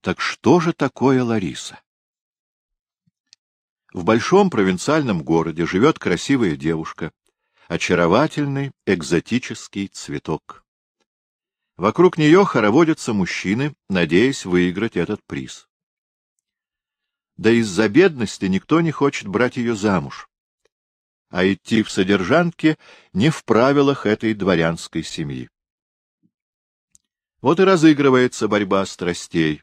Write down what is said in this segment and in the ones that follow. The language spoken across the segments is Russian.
Так что же такое Лариса? В большом провинциальном городе живет красивая девушка, очаровательный экзотический цветок. Вокруг нее хороводятся мужчины, надеясь выиграть этот приз. Да из-за бедности никто не хочет брать ее замуж, а идти в содержанки не в правилах этой дворянской семьи. Вот и разыгрывается борьба страстей,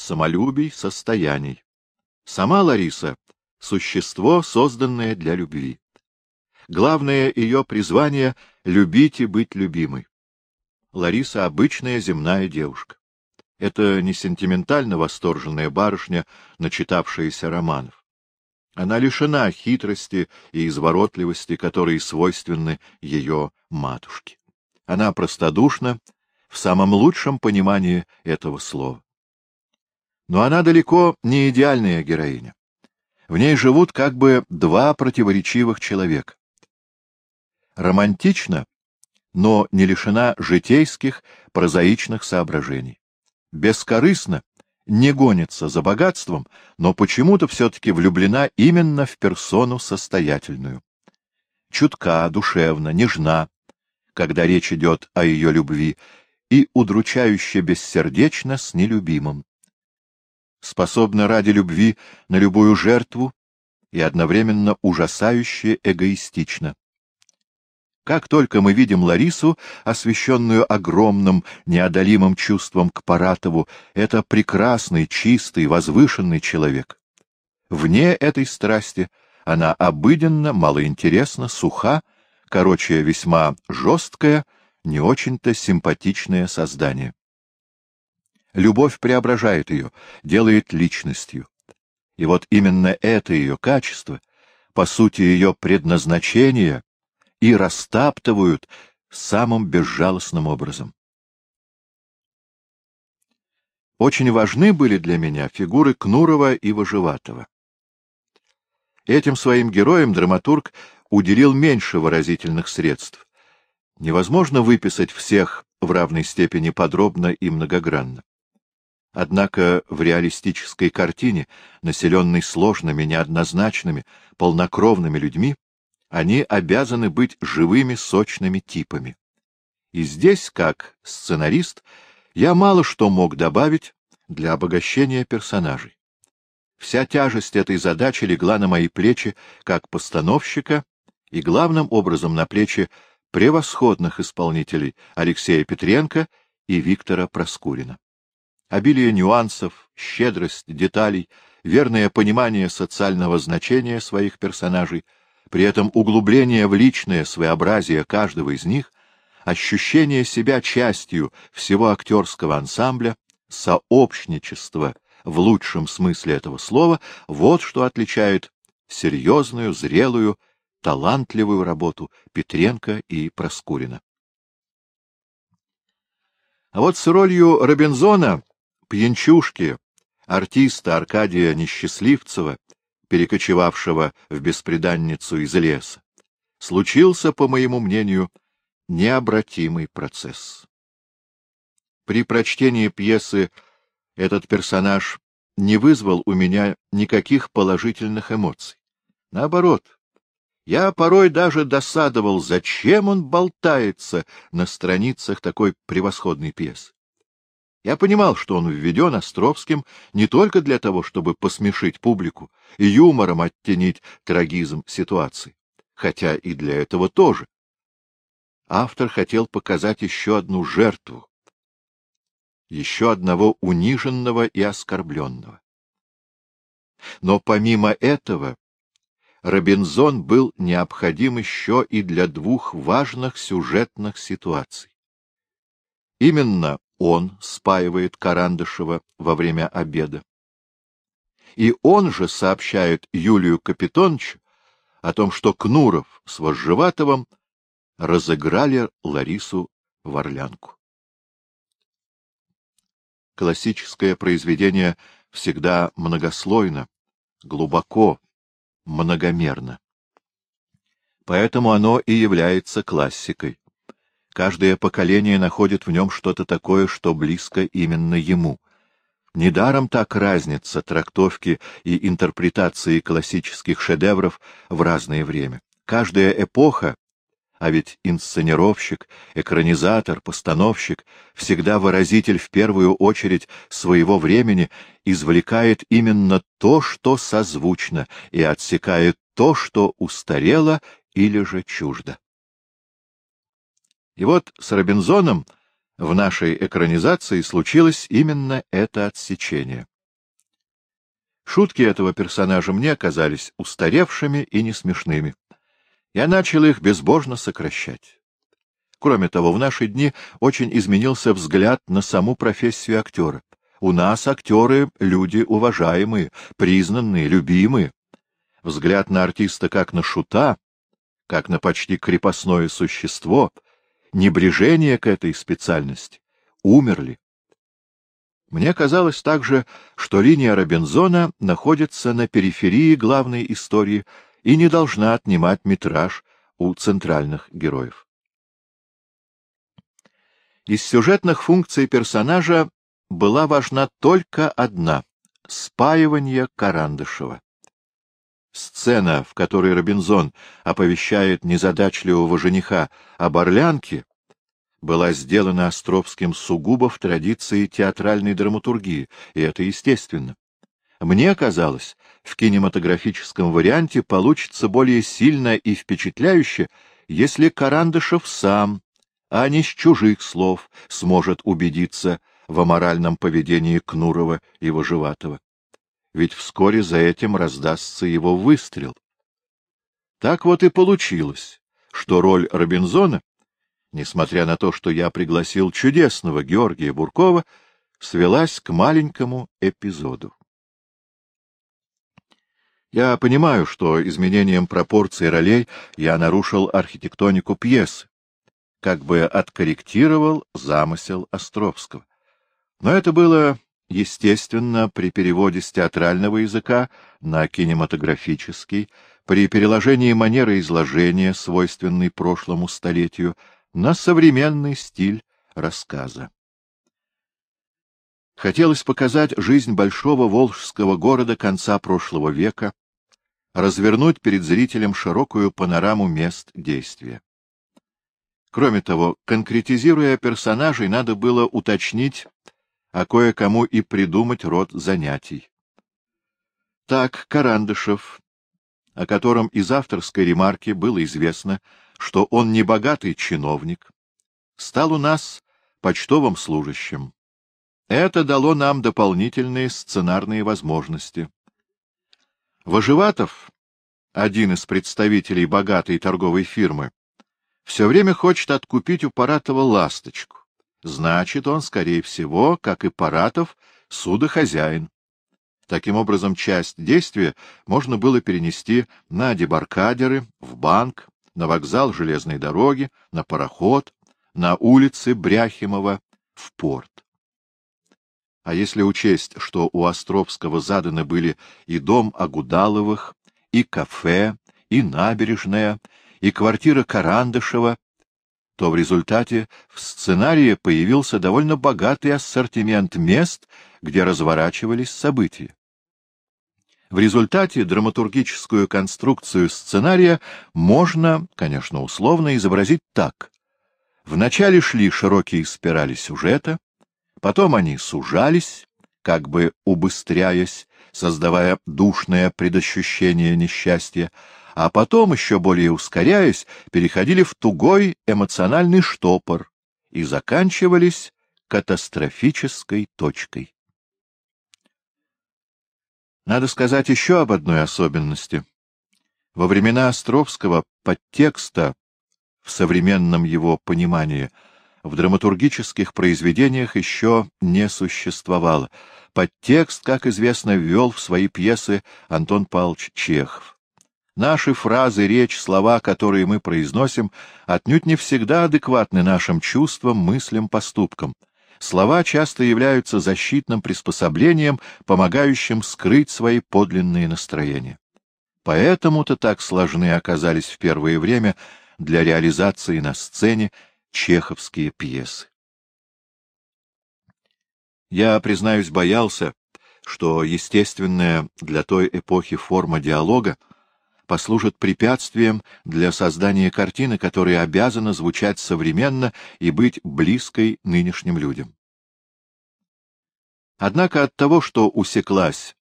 самолюбий, состояний. Сама Лариса — существо, созданное для любви. Главное ее призвание — любить и быть любимой. Лариса — обычная земная девушка. Это не сентиментально восторженная барышня, начитавшаяся романов. Она лишена хитрости и изворотливости, которые свойственны ее матушке. Она простодушна в самом лучшем понимании этого слова. Но она далеко не идеальная героиня. В ней живут как бы два противоречивых человека. Романтично, но не лишена житейских, прозаичных соображений. Бескорыстно, не гонится за богатством, но почему-то все-таки влюблена именно в персону состоятельную. Чутка, душевна, нежна, когда речь идет о ее любви, и удручающе бессердечно с нелюбимым способна ради любви на любую жертву и одновременно ужасающе эгоистична. Как только мы видим Ларису, освещенную огромным, неодолимым чувством к Паратову, это прекрасный, чистый, возвышенный человек. Вне этой страсти она обыденно, малоинтересна, суха, короче, весьма жесткая, не очень-то симпатичное создание. Любовь преображает ее, делает личностью. И вот именно это ее качество, по сути ее предназначение, и растаптывают самым безжалостным образом. Очень важны были для меня фигуры Кнурова и Вожеватова. Этим своим героям драматург уделил меньше выразительных средств. Невозможно выписать всех в равной степени подробно и многогранно. Однако в реалистической картине, населенной сложными, неоднозначными, полнокровными людьми, они обязаны быть живыми, сочными типами. И здесь, как сценарист, я мало что мог добавить для обогащения персонажей. Вся тяжесть этой задачи легла на мои плечи как постановщика и главным образом на плечи превосходных исполнителей Алексея Петренко и Виктора Проскурина. Обилие нюансов, щедрость деталей, верное понимание социального значения своих персонажей, при этом углубление в личное своеобразие каждого из них, ощущение себя частью всего актерского ансамбля, сообщничество в лучшем смысле этого слова — вот что отличает серьезную, зрелую, талантливую работу Петренко и Проскурина. А вот с ролью Робинзона пьянчушки, артиста Аркадия Несчастливцева, перекочевавшего в беспреданницу из леса, случился, по моему мнению, необратимый процесс. При прочтении пьесы этот персонаж не вызвал у меня никаких положительных эмоций. Наоборот, я порой даже досадовал, зачем он болтается на страницах такой превосходной пьесы. Я понимал, что он введен Островским не только для того, чтобы посмешить публику и юмором оттенить трагизм ситуации, хотя и для этого тоже. Автор хотел показать еще одну жертву, еще одного униженного и оскорбленного. Но помимо этого, Робинзон был необходим еще и для двух важных сюжетных ситуаций. Именно он спаивает Карандышева во время обеда. И он же сообщает Юлию Капитоновичу о том, что Кнуров с Вожжеватовым разыграли Ларису в Орлянку. Классическое произведение всегда многослойно, глубоко, многомерно. Поэтому оно и является классикой. Каждое поколение находит в нем что-то такое, что близко именно ему. Недаром так разница трактовки и интерпретации классических шедевров в разное время. Каждая эпоха, а ведь инсценировщик, экранизатор, постановщик, всегда выразитель в первую очередь своего времени, извлекает именно то, что созвучно, и отсекает то, что устарело или же чуждо. И вот с Робинзоном в нашей экранизации случилось именно это отсечение. Шутки этого персонажа мне оказались устаревшими и несмешными. Я начал их безбожно сокращать. Кроме того, в наши дни очень изменился взгляд на саму профессию актера. У нас актеры — люди уважаемые, признанные, любимые. Взгляд на артиста как на шута, как на почти крепостное существо — небрежение к этой специальности, умерли. Мне казалось также, что линия Робинзона находится на периферии главной истории и не должна отнимать метраж у центральных героев. Из сюжетных функций персонажа была важна только одна — спаивание Карандышева. Сцена, в которой Робинзон оповещает незадачливого жениха об Орлянке, была сделана Островским сугубо в традиции театральной драматургии, и это естественно. Мне казалось, в кинематографическом варианте получится более сильно и впечатляюще, если Карандышев сам, а не с чужих слов, сможет убедиться в аморальном поведении Кнурова и Вожеватого ведь вскоре за этим раздастся его выстрел. Так вот и получилось, что роль Робинзона, несмотря на то, что я пригласил чудесного Георгия Буркова, свелась к маленькому эпизоду. Я понимаю, что изменением пропорций ролей я нарушил архитектонику пьесы, как бы откорректировал замысел Островского. Но это было естественно, при переводе с театрального языка на кинематографический, при переложении манеры изложения, свойственной прошлому столетию, на современный стиль рассказа. Хотелось показать жизнь большого волжского города конца прошлого века, развернуть перед зрителем широкую панораму мест действия. Кроме того, конкретизируя персонажей, надо было уточнить а кое-кому и придумать род занятий. Так Карандышев, о котором из авторской ремарки было известно, что он не богатый чиновник, стал у нас почтовым служащим. Это дало нам дополнительные сценарные возможности. Вожеватов, один из представителей богатой торговой фирмы, все время хочет откупить у Паратова ласточку. Значит, он, скорее всего, как и Паратов, судохозяин. Таким образом, часть действия можно было перенести на дебаркадеры, в банк, на вокзал железной дороги, на пароход, на улицы Бряхимова, в порт. А если учесть, что у Островского заданы были и дом Агудаловых, и кафе, и набережная, и квартира Карандышева, то в результате в сценарии появился довольно богатый ассортимент мест, где разворачивались события. В результате драматургическую конструкцию сценария можно, конечно, условно изобразить так. Вначале шли широкие спирали сюжета, потом они сужались, как бы убыстряясь, создавая душное предощущение несчастья, а потом, еще более ускоряясь, переходили в тугой эмоциональный штопор и заканчивались катастрофической точкой. Надо сказать еще об одной особенности. Во времена Островского подтекста, в современном его понимании, в драматургических произведениях еще не существовало. Подтекст, как известно, ввел в свои пьесы Антон Павлович Чехов. Наши фразы, речь, слова, которые мы произносим, отнюдь не всегда адекватны нашим чувствам, мыслям, поступкам. Слова часто являются защитным приспособлением, помогающим скрыть свои подлинные настроения. Поэтому-то так сложны оказались в первое время для реализации на сцене чеховские пьесы. Я, признаюсь, боялся, что естественная для той эпохи форма диалога послужит препятствием для создания картины, которая обязана звучать современно и быть близкой нынешним людям. Однако от того, что усеклась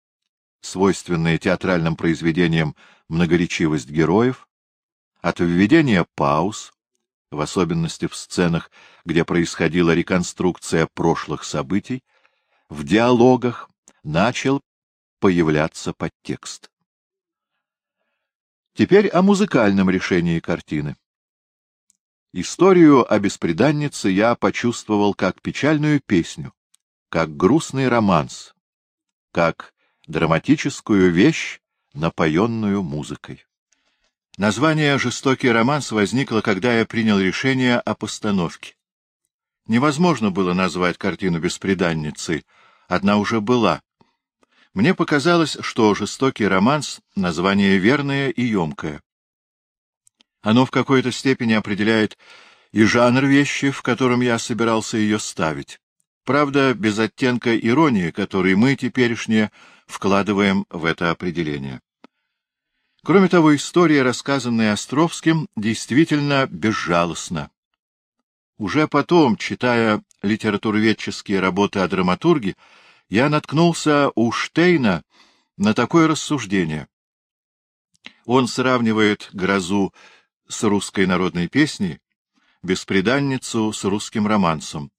свойственная театральным произведениям многоречивость героев, от введения пауз, в особенности в сценах, где происходила реконструкция прошлых событий, в диалогах начал появляться подтекст. Теперь о музыкальном решении картины. Историю о беспреданнице я почувствовал как печальную песню, как грустный романс, как драматическую вещь, напоенную музыкой. Название «Жестокий романс» возникло, когда я принял решение о постановке. Невозможно было назвать картину «Беспреданницей», одна уже была. Мне показалось, что «Жестокий романс» — название верное и емкое. Оно в какой-то степени определяет и жанр вещи, в котором я собирался ее ставить. Правда, без оттенка иронии, который мы, теперешние, вкладываем в это определение. Кроме того, история, рассказанная Островским, действительно безжалостна. Уже потом, читая литературоведческие работы о драматурге, я наткнулся у Штейна на такое рассуждение. Он сравнивает грозу с русской народной песней, беспреданницу с русским романсом.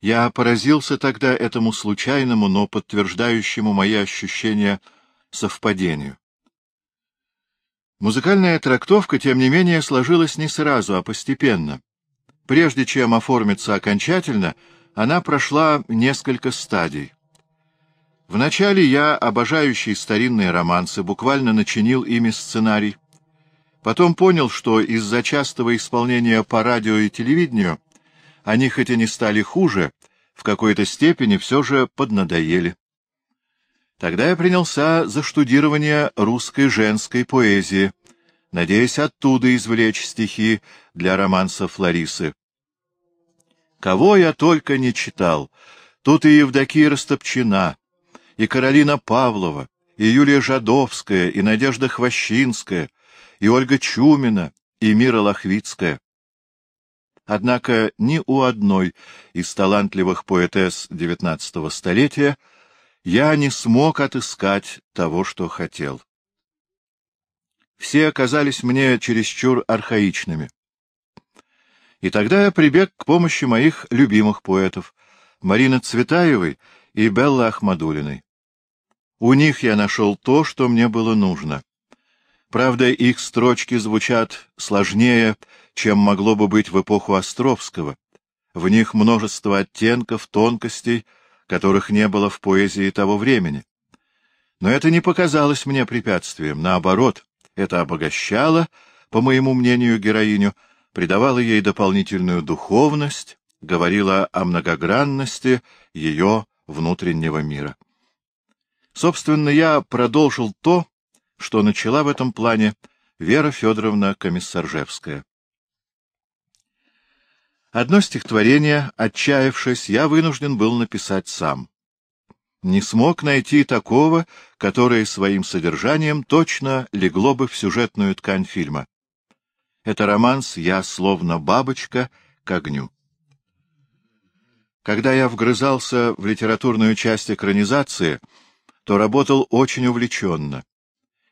Я поразился тогда этому случайному, но подтверждающему мои ощущения совпадению. Музыкальная трактовка, тем не менее, сложилась не сразу, а постепенно. Прежде чем оформиться окончательно, она прошла несколько стадий. Вначале я, обожающий старинные романсы, буквально начинил ими сценарий. Потом понял, что из-за частого исполнения по радио и телевидению они хоть и не стали хуже, в какой-то степени все же поднадоели. Тогда я принялся за штудирование русской женской поэзии, надеясь оттуда извлечь стихи для романсов Ларисы. Кого я только не читал, тут и Евдокия Растопчина, и Каролина Павлова, и Юлия Жадовская, и Надежда Хвощинская, и Ольга Чумина, и Мира Лохвицкая. Однако ни у одной из талантливых поэтесс XIX столетия я не смог отыскать того, что хотел. Все оказались мне чересчур архаичными. И тогда я прибег к помощи моих любимых поэтов Марины Цветаевой и Беллы Ахмадулиной. У них я нашел то, что мне было нужно. Правда, их строчки звучат сложнее, чем могло бы быть в эпоху Островского. В них множество оттенков, тонкостей, которых не было в поэзии того времени. Но это не показалось мне препятствием, наоборот, это обогащало, по моему мнению, героиню, придавало ей дополнительную духовность, говорило о многогранности ее внутреннего мира. Собственно, я продолжил то, что начала в этом плане Вера Федоровна Комиссаржевская. Одно стихотворение, отчаявшись, я вынужден был написать сам не смог найти такого, которое своим содержанием точно легло бы в сюжетную ткань фильма. Это романс «Я словно бабочка к огню». Когда я вгрызался в литературную часть экранизации, то работал очень увлеченно.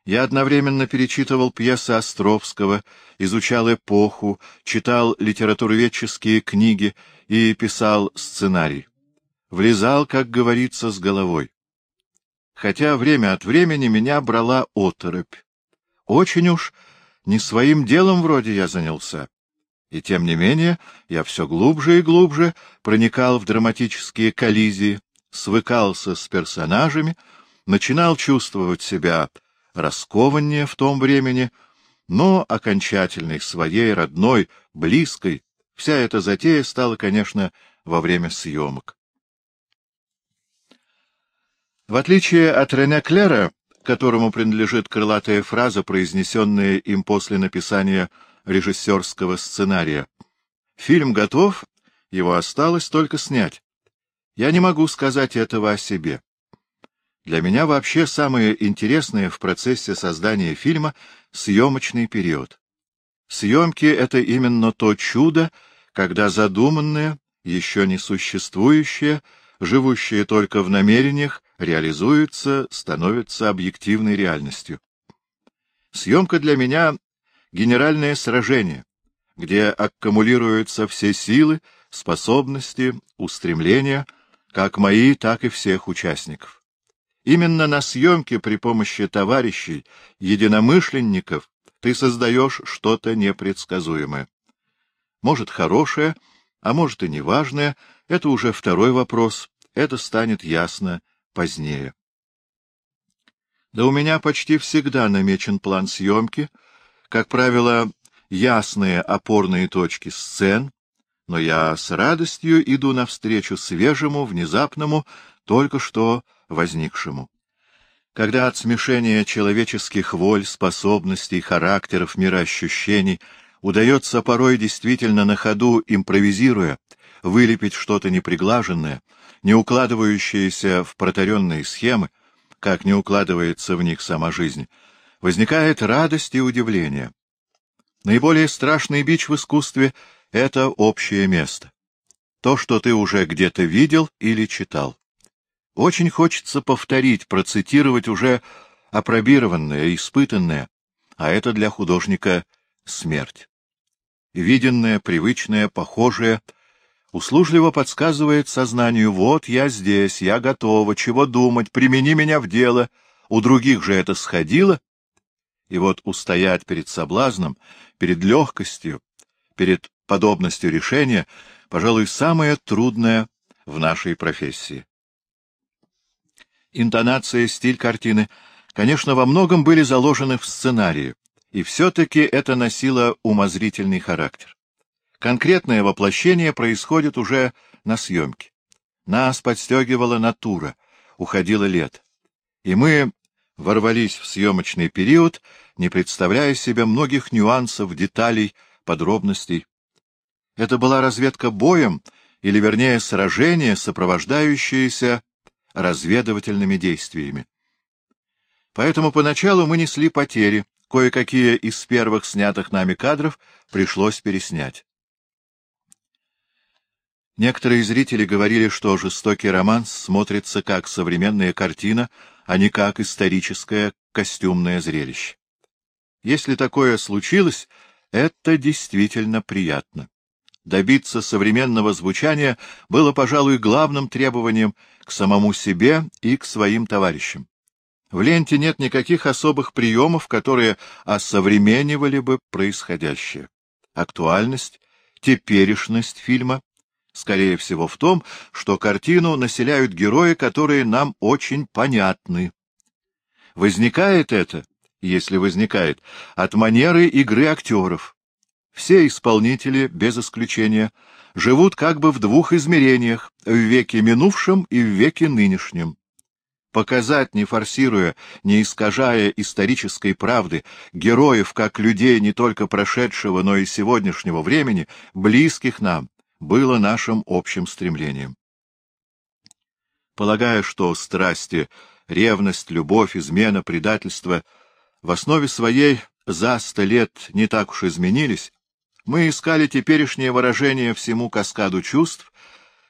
Я одновременно перечитывал пьесы Островского, изучал эпоху, читал литературоведческие книги и писал сценарий влезал, как говорится, с головой. Хотя время от времени меня брала оторопь. Очень уж не своим делом вроде я занялся. И тем не менее я все глубже и глубже проникал в драматические коллизии, свыкался с персонажами, начинал чувствовать себя раскованнее в том времени, но окончательной, своей, родной, близкой, вся эта затея стала, конечно, во время съемок. В отличие от Рене Клера, которому принадлежит крылатая фраза, произнесенная им после написания режиссерского сценария, фильм готов, его осталось только снять. Я не могу сказать этого о себе. Для меня вообще самое интересное в процессе создания фильма — съемочный период. Съемки — это именно то чудо, когда задуманное, еще не существующее, живущее только в намерениях, реализуется, становится объективной реальностью. Съемка для меня — генеральное сражение, где аккумулируются все силы, способности, устремления, как мои, так и всех участников. Именно на съемке при помощи товарищей, единомышленников, ты создаешь что-то непредсказуемое. Может, хорошее, а может и неважное, это уже второй вопрос, это станет ясно позднее. Да у меня почти всегда намечен план съемки, как правило, ясные опорные точки сцен, но я с радостью иду навстречу свежему, внезапному, только что возникшему. Когда от смешения человеческих воль, способностей, характеров, мироощущений удается порой действительно на ходу, импровизируя, вылепить что-то неприглаженное, не укладывающееся в протаренные схемы, как не укладывается в них сама жизнь, возникает радость и удивление. Наиболее страшный бич в искусстве — это общее место. То, что ты уже где-то видел или читал. Очень хочется повторить, процитировать уже опробированное, испытанное, а это для художника смерть. Виденное, привычное, похожее услужливо подсказывает сознанию «вот я здесь, я готова, чего думать, примени меня в дело», у других же это сходило, и вот устоять перед соблазном, перед легкостью, перед подобностью решения, пожалуй, самое трудное в нашей профессии. Интонация, стиль картины, конечно, во многом были заложены в сценарии, и все-таки это носило умозрительный характер. Конкретное воплощение происходит уже на съемке. Нас подстегивала натура, уходило лет. И мы ворвались в съемочный период, не представляя себе многих нюансов, деталей, подробностей. Это была разведка боем, или, вернее, сражение, сопровождающееся разведывательными действиями. Поэтому поначалу мы несли потери, кое-какие из первых снятых нами кадров пришлось переснять. Некоторые зрители говорили, что «Жестокий романс» смотрится как современная картина, а не как историческое костюмное зрелище. Если такое случилось, это действительно приятно. Добиться современного звучания было, пожалуй, главным требованием к самому себе и к своим товарищам. В ленте нет никаких особых приемов, которые осовременивали бы происходящее. Актуальность, теперешность фильма, скорее всего, в том, что картину населяют герои, которые нам очень понятны. Возникает это, если возникает, от манеры игры актеров. Все исполнители, без исключения, живут как бы в двух измерениях — в веке минувшем и в веке нынешнем. Показать, не форсируя, не искажая исторической правды, героев как людей не только прошедшего, но и сегодняшнего времени, близких нам, было нашим общим стремлением. Полагая, что страсти, ревность, любовь, измена, предательство в основе своей за сто лет не так уж изменились, мы искали теперешнее выражение всему каскаду чувств,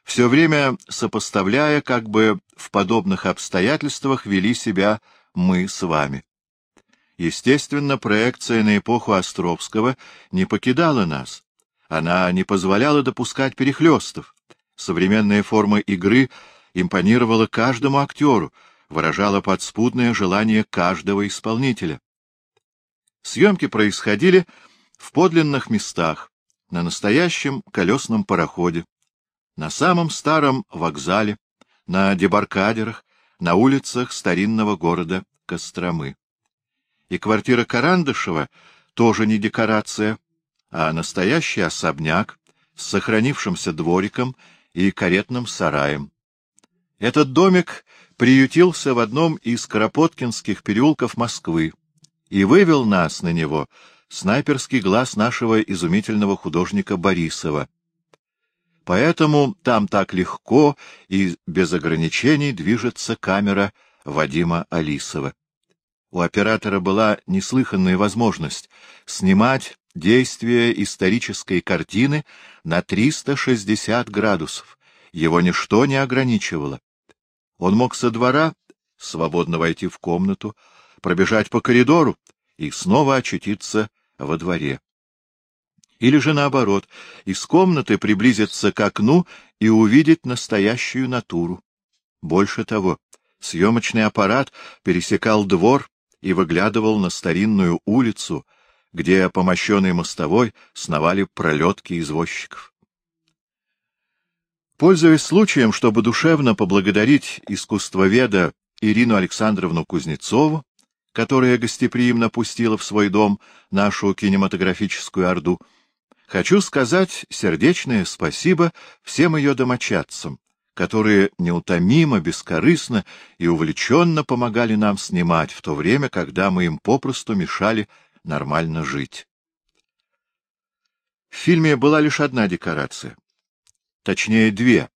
все время сопоставляя, как бы в подобных обстоятельствах вели себя мы с вами. Естественно, проекция на эпоху Островского не покидала нас. Она не позволяла допускать перехлестов. Современная форма игры импонировала каждому актеру, выражала подспудное желание каждого исполнителя. Съемки происходили в подлинных местах, на настоящем колесном пароходе, на самом старом вокзале, на дебаркадерах, на улицах старинного города Костромы. И квартира Карандышева тоже не декорация, а настоящий особняк с сохранившимся двориком и каретным сараем. Этот домик приютился в одном из Кропоткинских переулков Москвы и вывел нас на него снайперский глаз нашего изумительного художника Борисова. Поэтому там так легко и без ограничений движется камера Вадима Алисова. У оператора была неслыханная возможность снимать действие исторической картины на 360 градусов. Его ничто не ограничивало. Он мог со двора свободно войти в комнату, пробежать по коридору и снова очутиться во дворе. Или же наоборот, из комнаты приблизиться к окну и увидеть настоящую натуру. Больше того, съемочный аппарат пересекал двор и выглядывал на старинную улицу, где по мощенной мостовой сновали пролетки извозчиков. Пользуясь случаем, чтобы душевно поблагодарить искусствоведа Ирину Александровну Кузнецову, которая гостеприимно пустила в свой дом нашу кинематографическую орду, хочу сказать сердечное спасибо всем ее домочадцам, которые неутомимо, бескорыстно и увлеченно помогали нам снимать в то время, когда мы им попросту мешали нормально жить. В фильме была лишь одна декорация, точнее две,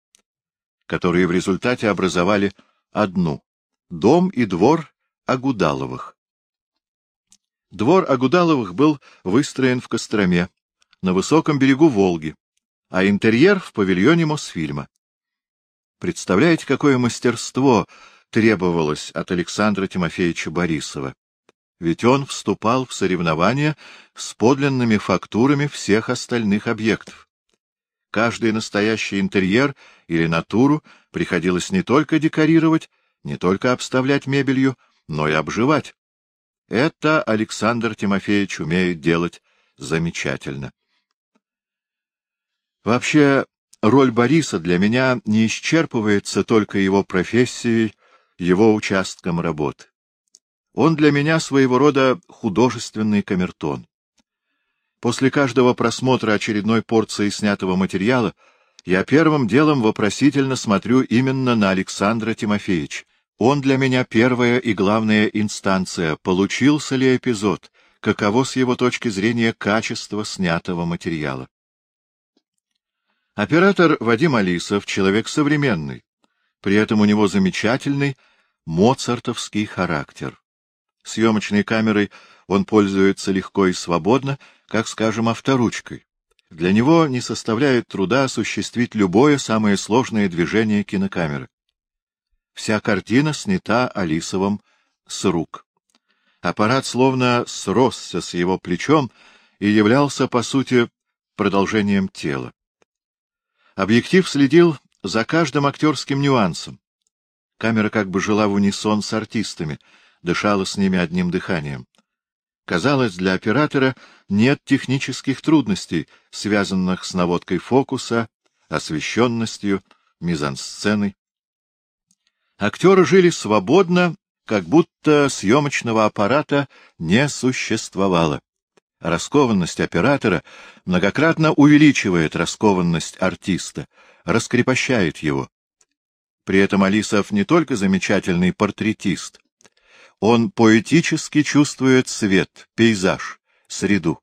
которые в результате образовали одну — дом и двор Агудаловых. Двор Агудаловых был выстроен в Костроме, на высоком берегу Волги, а интерьер в павильоне Мосфильма. Представляете, какое мастерство требовалось от Александра Тимофеевича Борисова? Ведь он вступал в соревнования с подлинными фактурами всех остальных объектов. Каждый настоящий интерьер или натуру приходилось не только декорировать, не только обставлять мебелью, но и обживать. Это Александр Тимофеевич умеет делать замечательно. Вообще, Роль Бориса для меня не исчерпывается только его профессией, его участком работы. Он для меня своего рода художественный камертон. После каждого просмотра очередной порции снятого материала я первым делом вопросительно смотрю именно на Александра Тимофеевича. Он для меня первая и главная инстанция, получился ли эпизод, каково с его точки зрения качество снятого материала. Оператор Вадим Алисов — человек современный, при этом у него замечательный моцартовский характер. Съемочной камерой он пользуется легко и свободно, как, скажем, авторучкой. Для него не составляет труда осуществить любое самое сложное движение кинокамеры. Вся картина снята Алисовым с рук. Аппарат словно сросся с его плечом и являлся, по сути, продолжением тела. Объектив следил за каждым актерским нюансом. Камера как бы жила в унисон с артистами, дышала с ними одним дыханием. Казалось, для оператора нет технических трудностей, связанных с наводкой фокуса, освещенностью, мизансценой. Актеры жили свободно, как будто съемочного аппарата не существовало. Раскованность оператора многократно увеличивает раскованность артиста, раскрепощает его. При этом Алисов не только замечательный портретист, он поэтически чувствует свет, пейзаж, среду.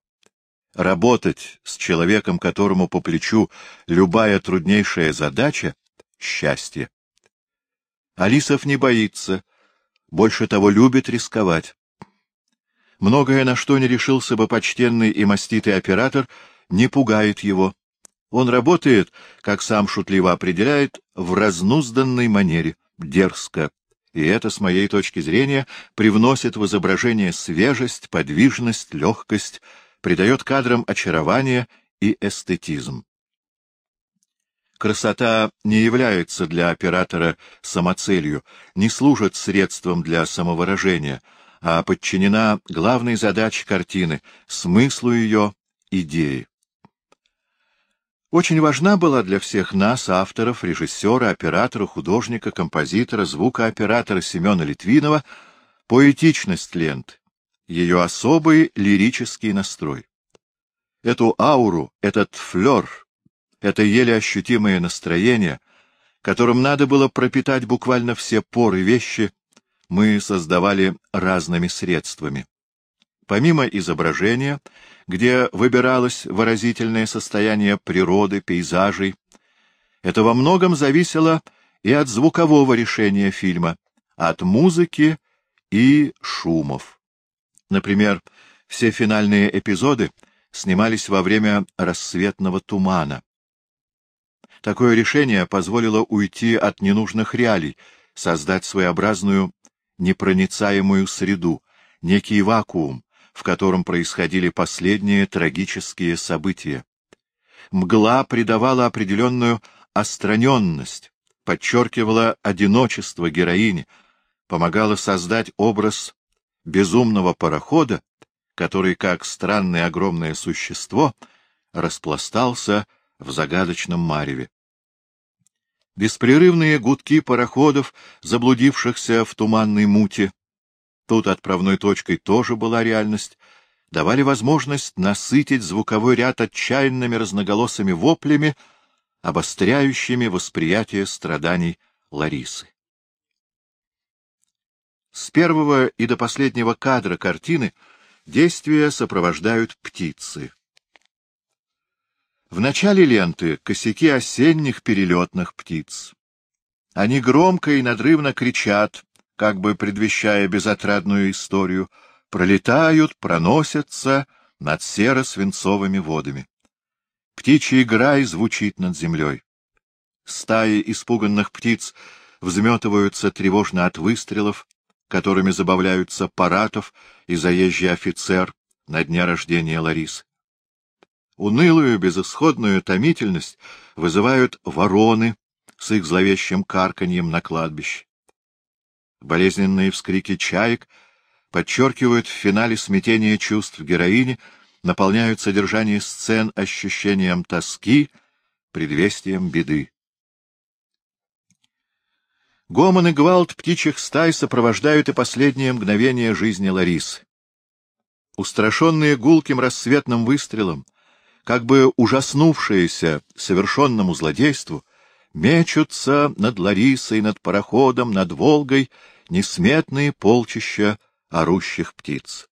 Работать с человеком, которому по плечу любая труднейшая задача — счастье. Алисов не боится, больше того любит рисковать. Многое, на что не решился бы почтенный и маститый оператор, не пугает его. Он работает, как сам шутливо определяет, в разнузданной манере, дерзко. И это, с моей точки зрения, привносит в изображение свежесть, подвижность, легкость, придает кадрам очарование и эстетизм. Красота не является для оператора самоцелью, не служит средством для самовыражения — а подчинена главной задаче картины — смыслу ее, идеи. Очень важна была для всех нас, авторов, режиссера, оператора, художника, композитора, звукооператора Семена Литвинова, поэтичность ленты, ее особый лирический настрой. Эту ауру, этот флер, это еле ощутимое настроение, которым надо было пропитать буквально все поры вещи, мы создавали разными средствами. Помимо изображения, где выбиралось выразительное состояние природы, пейзажей, Это во многом зависело и от звукового решения фильма, от музыки и шумов. Например, все финальные эпизоды снимались во время рассветного тумана. Такое решение позволило уйти от ненужных реалий, создать своеобразную непроницаемую среду, некий вакуум, в котором происходили последние трагические события. Мгла придавала определенную остраненность, подчеркивала одиночество героини, помогала создать образ безумного парохода, который, как странное огромное существо, распластался в загадочном мареве. Беспрерывные гудки пароходов, заблудившихся в туманной муте, тут отправной точкой тоже была реальность, давали возможность насытить звуковой ряд отчаянными разноголосыми воплями, обостряющими восприятие страданий Ларисы. С первого и до последнего кадра картины действия сопровождают птицы. В начале ленты косяки осенних перелетных птиц. Они громко и надрывно кричат, как бы предвещая безотрадную историю, пролетают, проносятся над серо-свинцовыми водами. Птичий грай звучит над землей. Стаи испуганных птиц взметываются тревожно от выстрелов, которыми забавляются Паратов и заезжий офицер на дне рождения Ларисы. Унылую, безысходную томительность вызывают вороны с их зловещим карканьем на кладбище. Болезненные вскрики чаек подчеркивают в финале смятение чувств героини, наполняют содержание сцен ощущением тоски, предвестием беды. Гомон и гвалт птичьих стай сопровождают и последнее мгновение жизни Ларисы. Устрашенные гулким рассветным выстрелом, как бы ужаснувшиеся совершенному злодейству, мечутся над Ларисой, над пароходом, над Волгой несметные полчища орущих птиц.